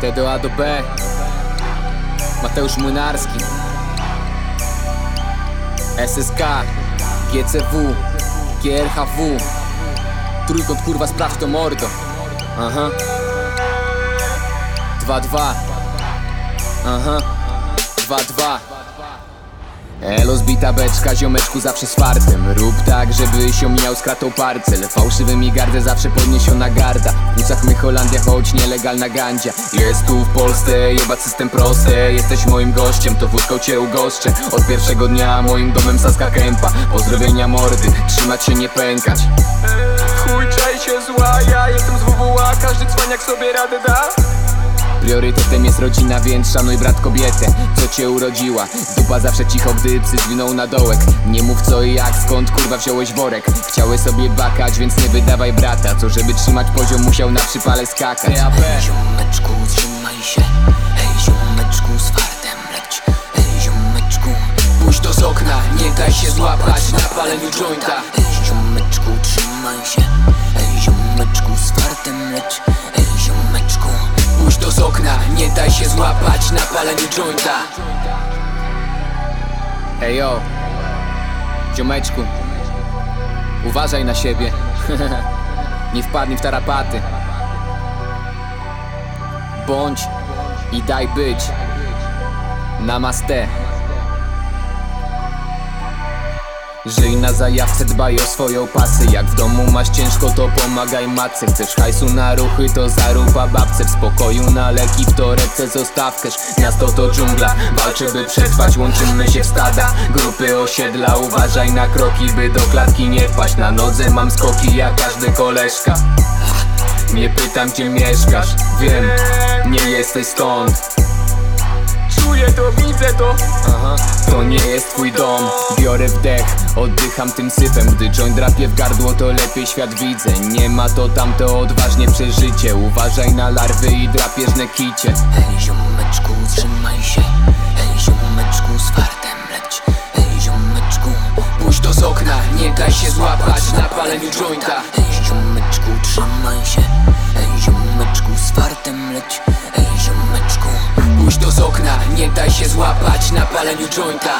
T do A do B. Mateusz Młynarski. SSK GCW GRHW Trójkąt kurwa sprawdź to mordo. Aha. 2-2 Aha. 2-2 Elo zbita beczka, ziomeczku zawsze z fartem Rób tak, żebyś omijał z kratą parcel. Fałszywymi gardę zawsze podniesiona garda. W płucach my Holandia, choć nielegalna gandzia. Jest tu w Polsce, jebać system prosty. Jesteś moim gościem, to wódką cię ugoszczę. Od pierwszego dnia moim domem Saska Kępa. Pozdrowienia mordy, trzymać się nie pękać. Chuj, czaj się zła, ja jestem z WWA Każdy cwaniak sobie radę da Priorytetem jest rodzina, więc szanuj brat kobietę, co cię urodziła. Dupa zawsze cicho, gdy psy zwinął na dołek. Nie mów co i jak, skąd kurwa wziąłeś worek. Chciałeś sobie bakać, więc nie wydawaj brata. Co żeby trzymać poziom musiał na przypale skakać. Ziomeczku, trzymaj się. Hej, ziomeczku, z fartem leć. Hej, ziomeczku Pójdź do z okna, nie daj się złapać na paleniu jointa. Hej, ziomeczku, trzymaj się. Hej, ziomeczku, z fartem nie daj się złapać na paleniu jointa. Ejo, ziomeczku. Uważaj na siebie. Nie wpadnij w tarapaty. Bądź i daj być. Namaste Żyj na zajawce, dbaj o swoją pasy Jak w domu masz ciężko, to pomagaj matce. Chcesz hajsu na ruchy, to zaruba babce W spokoju na leki, w torebce zostaw Miasto to dżungla, walczy by przetrwać. Łączymy się w stada, grupy osiedla. Uważaj na kroki, by do klatki nie wpaść Na nodze mam skoki, jak każdy koleżka. Nie pytam, gdzie mieszkasz. Wiem, nie jesteś stąd Czuję to, widzę to. Aha. To nie jest twój dom. Biorę wdech, oddycham tym syfem Gdy joint drapie w gardło, to lepiej świat widzę. Nie ma to tamto odważnie przeżycie. Uważaj na larwy i drapieżne kicie Hej, ziomeczku, trzymaj się. Hej, ziomeczku, z fartem leć. Hej, ziomeczku Pójdź do z okna, nie daj się złapać na paleniu jointa. Hej, ziomeczku, trzymaj się nie się złapać na paleniu jointa